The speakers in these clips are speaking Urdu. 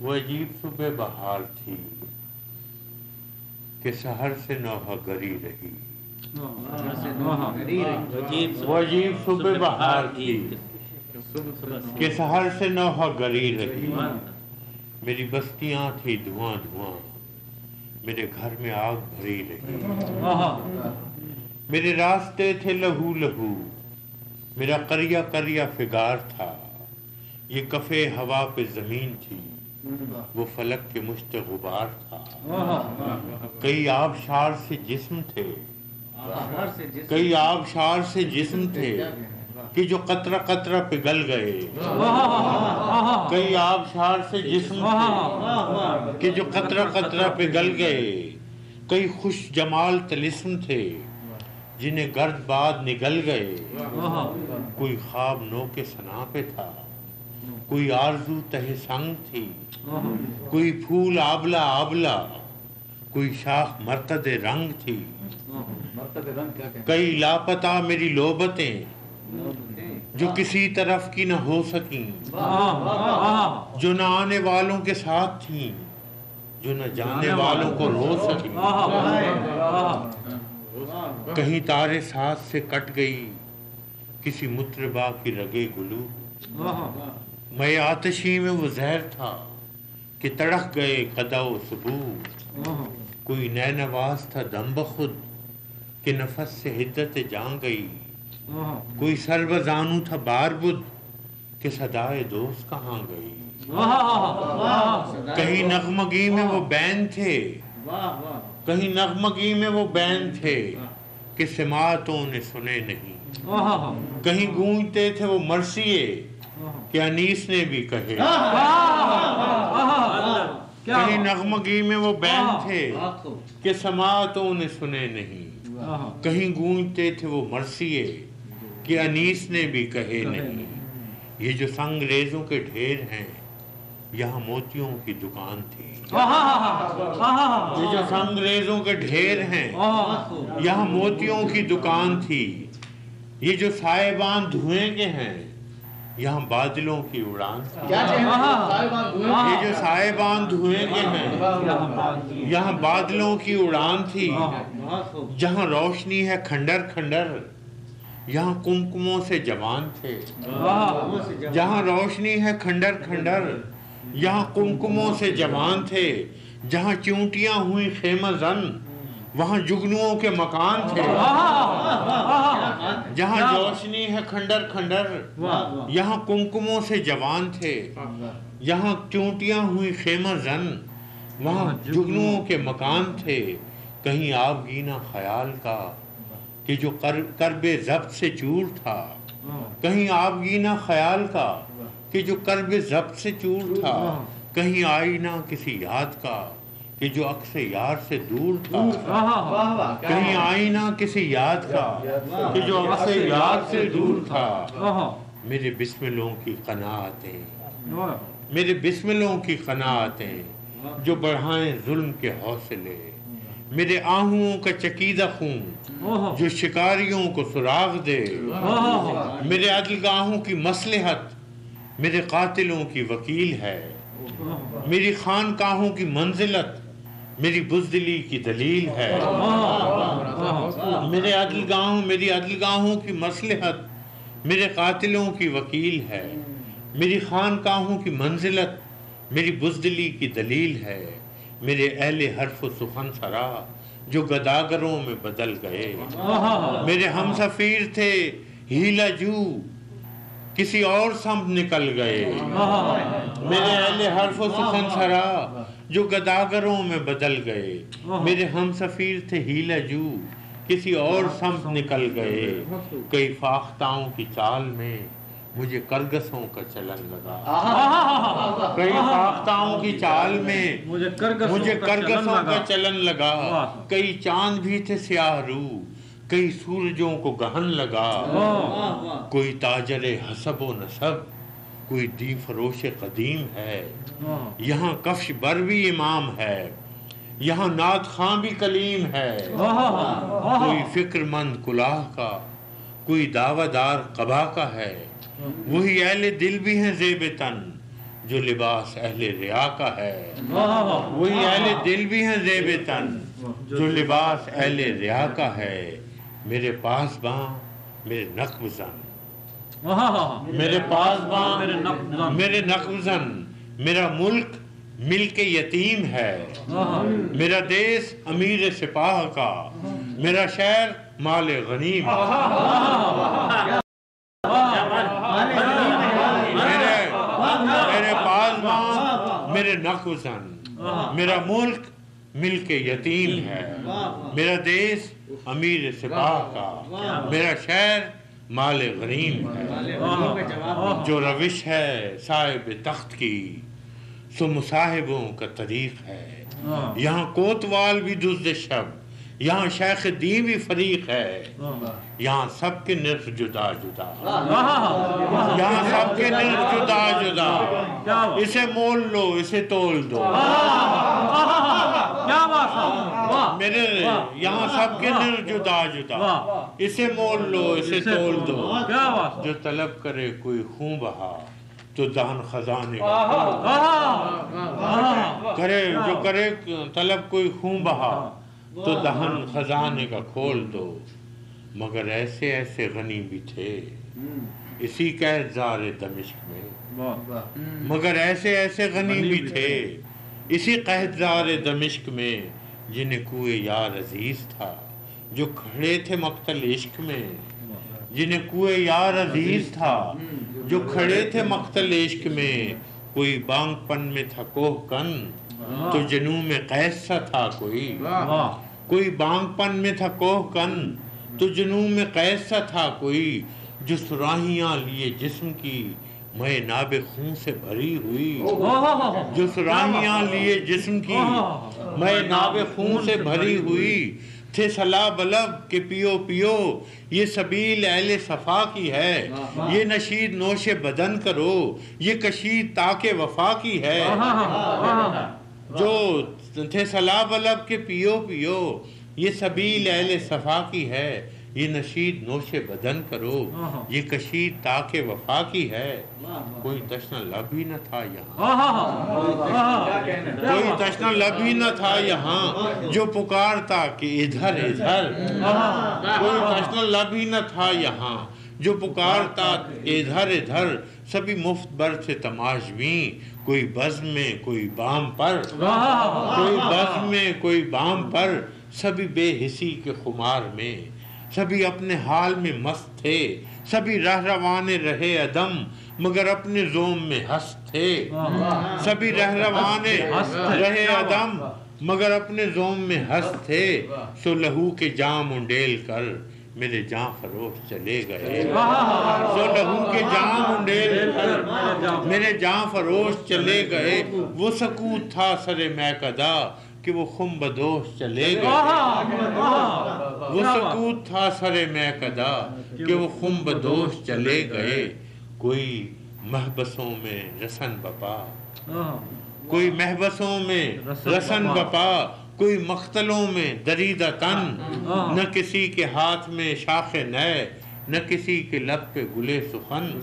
وہ عجیب صبح بہار تھی کہ سہر سے نوحہ گری رہی۔ وہ عجیب صبح بہار تھی کہ سہر سے نوحہ گری رہی۔ میری بستیاں تھی دھواں دھواں، میرے گھر میں آگ بھری رہی۔ میرے راستے تھے لہو لہو، میرا کریا کریا فگار تھا۔ یہ کفے ہوا پہ زمین تھی۔ وہ فلک کے مشت غبار تھا۔ کئی آبشار سے جسم تھے۔ کئی آبشار سے جسم تھے کہ جو قطرہ قطرہ پگل گئے۔ کئی آبشار سے جسم تھے کہ جو قطرہ قطرہ پگل گئے۔ کئی خوش جمال تلسم تھے جنہیں گرد بعد نگل گئے۔ کوئی خواب نو کے سنا پہ تھا۔ کوئی آرزو تہ سنگ تھی کوئی پھول آبلا آبلا کوئی شاخ مرتد رنگ تھی۔ کئی لاپتا میری لوبتیں جو کسی طرف کی نہ ہو سکیں۔ جو نہ آنے والوں کے ساتھ تھیں جو نہ جانے والوں کو رو سکیں۔ کہیں تارے ساتھ سے کٹ گئی کسی متربا کی رگے گلو۔ میں آتشی میں وہ زہر تھا کہ تڑک گئے قدا و ثبوت۔ کوئی نئے نواز تھا دم بخود کہ نفس سے حدت جان گئی۔ کوئی سرو زانو تھا بار بدھ کہ صدائے دوست کہاں گئی۔ کہیں نغمگی میں وہ بین تھے۔ کہیں نغمگی میں وہ بین تھے کہ سماعتوں نے سنے نہیں۔ کہیں گونجتے تھے وہ مرثیے۔ کہ انیس نے بھی کہے۔ کہیں نغمگی میں وہ بین تھے کہ سماعتوں نے سنے نہیں۔ کہیں گونجتے تھے وہ مرثیے کہ انیس نے بھی کہے نہیں۔ یہ جو سنگ ریزوں کے ڈھیر ہیں یہاں موتیوں کی دکان تھی۔ یہ جو سنگ ریزوں کے ڈھیر ہیں یہاں موتیوں کی دکان تھی۔ یہ جو سائبان دھوئیں کے ہیں یہاں بادلوں کی اڑان یہ جو سائبان دھوئیں کے ہیں یہااں بادلوں کی اڑان تھی۔ جہاں روشنی ہے کھنڈر کھنڈر یہاں کمکموں سے جوان تھے۔ جہاں روشنی ہے کھنڈر کھنڈر یہاں کمکموں سے جوان تھے۔ جہاں چونٹیاں ہوئی خیمہ زن وہاں جگنوں کے مکان تھے۔ جہاں روشنی ہے کھنڈر کھنڈر۔ یہاں کمکموں سے جوان تھے۔ یہاں چونٹیاں ہوئی خیمہ زن۔ وہاں جگنوں کے مکان تھے۔ کہیں آپ گینا خیال کا کہ جو کرب ضبط سے چور تھا۔ کہیں آپ گینا خیال کا کہ جو کرب ضبط سے چور تھا۔ کہیں آئینہ کسی یاد کا۔ کہ جو عکس یار سے دور تھا کہیں آئینہ کسی یاد کا کہ جو عکس یار سے دور تھا۔ میرے بسملوں کی قناعتیں۔ میرے بسملوں کی قناعتیں۔ جو بڑھائیں ظلم کے حوصلے۔ میرے آہوں کا چکیدہ خون۔ جو شکاریوں کو سراغ دے۔ میرے عدل گاہوں کی مسلحت میرے قاتلوں کی وکیل ہے۔ میری خانقاہوں کی منزلت۔ میری بزدلی کی دلیل ہے۔ میرے عدل گاہوں، میری عدل گاہوں کی مسلحت میرے قاتلوں کی وکیل ہے۔ میری خانقاہوں کی منزلت میری بزدلی کی دلیل ہے۔ میرے اہل حرف و سخن سرا جو گداگروں میں بدل گئے۔ میرے ہم سفیر تھے، ہیلا جو کسی اور سمت نکل گئے۔ میرے اہل حرف و سخن سرا جو گداگروں میں بدل گئے۔ میرے ہم سفیر تھے ہیلا جو کسی اور سمت نکل گئے۔ کئی فاختاؤں کی چال میں مجھے کرگسوں کا چلن لگا۔ کئی فاختاؤں کی چال میں مجھے کرگسوں کا چلن لگا۔ کئی چاند بھی تھے سیاہ رو کئی سورجوں کو گہن لگا۔ کوئی تاجر حسب و نصب کوئی دی فروش قدیم ہے۔ یہاں کفش بر بھی امام ہے۔ یہاں نات خاں بھی کلیم ہے۔ کوئی فکر مند کلاہ کا کوئی دعوی دار قبا کا ہے۔ وہی اہل دل بھی ہیں زیب تن جو لباس اہل ریا کا ہے۔ وہی اہل دل بھی ہیں زیب تن جو لباس اہل ریا کا ہے۔ میرے پاس باں میرے نقب زن۔ میرے پاس میرے نقب زن۔ میرا ملک ملک یتیم ہے۔ میرا دیس امیر سپاہ کا۔ میرا شہر مال غنیم۔ میرے میرے پاس باں میرے نقب زن۔ میرا ملک ملک یتیم ہے۔ میرا دیس امیر سپاہ کا۔ میرا شہر مال غنیم ہے، جو روش ہے صاحب تخت کی، سو مصاحبوں کا طریق ہے۔ یہاں کوتوال بھی دزد شب، یہاں شیخ دی بھی فریق ہے۔ یہاں سب کے نرخ جدا جدا۔ یہااں سب کے نرخ جدا جدا۔ اسے مول لو، اسے تول دو۔ میرے یہاں سب کے نرخ جدا جدا۔ اسے مول لو اسے تول دو۔ جو طلب کرے کوئی خون بہا تو دہن خزانے کرے جو کرے طلب کوئی خون بہا تو دہن خزانے کا کھول دو۔ مگر ایسے ایسے غنی بھی تھے۔ اسی قید زار دمشق میں۔ مگر ایسے ایسے غنی بھی تھے۔ اسی قید زار دمشق میں جنہیں کوئے یار عزیز تھا، جو کھڑے تھے مقتل عشق میں۔ جنہیں کوئے یار عزیز تھا، جو کھڑے تھے مقتل عشق میں۔ کوئی بانگ پن میں تھا کوہ کن، تو جنو میں قیس سا تھا کوئی۔ کوئی بانگ پن میں تھا کوہ کن، تو جنو میں قیس سا تھا کوئی، جو سراہیاں لیے جسم کی۔ میں ناب خون سے بھری ہوئی جو سراہیاں لیے جسم کی میں ناب خون سے بھری ہوئی تھے سلا بلب کہ پیو پیو یہ سبیل اہل صفا کی ہے یہ نشید نوش بدن کرو یہ کشید تاک وفا کی ہے جو تھے سلا بلب کے پیو پیو یہ سبیل اہل صفا کی ہے یہ نشید نوش بدن کرو یہ کشید تاک وفا کی ہے۔ کوئی تشنہ لب ہی نہ تھا یہاں۔ کوئی تشنہ لب ہی نہ تھا یہاں جو پکارتا کہ ادھر ادھر۔ کوئی تشنہ لب ہی نہ تھا یہاں جو پکارتا ادھر ادھر۔ سبھی مفت بر تھے تماشویں کوئی بزم میں کوئی بام پر۔ کوئی بزم میں کوئی بام پر۔ سبھی بے حسی کے خمار میں۔ سبھی اپنے حال میں مست تھے، سبھی رہ روانے رہے ادم مگر اپنے زوم میں ہس تھے۔ سبھی رہ روانے رہے ادم مگر اپنے زوم میں ہس تھے۔ سو لہو کے جام انڈیل کر، میرے جان فروش چلے گئے۔ سو لہو کے جام انڈیل کر، میرے جان فروش چلے گئے۔ وہ سکوت تھا سر میکدہ کہ وہ خم بدوش چلے گئے۔ وہ سکوت تھا سر میکدہ کہ وہ خم بدوش چلے گئے۔ کوئی محبسوں میں رسن بپا۔ کوئی محبسوں میں رسن بپا۔ کوئی مختلوں میں دریدہ تن۔ نہ کسی کے ہاتھ میں شاخ نئے۔ نہ کسی کے لب پہ گلے سخن۔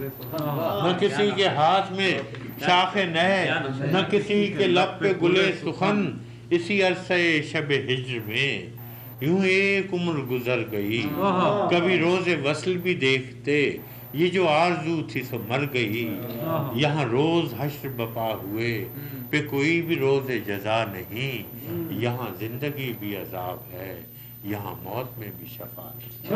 نہ کسی کے ہاتھ میں شاخ نئے۔ نہ کسی کے لب پہ گلے سخن۔ اسی عرصے شب ہجر میں یوں ایک عمر گزر گئی۔ کبھی روز وصل بھی دیکھتے یہ جو آرزو تھی سو مر گئی۔ یہاں روز حشر بپا ہوئے پہ کوئی بھی روز جزا نہیں۔ یہاں زندگی بھی عذاب ہے یہاں موت میں بھی شفا نہیں۔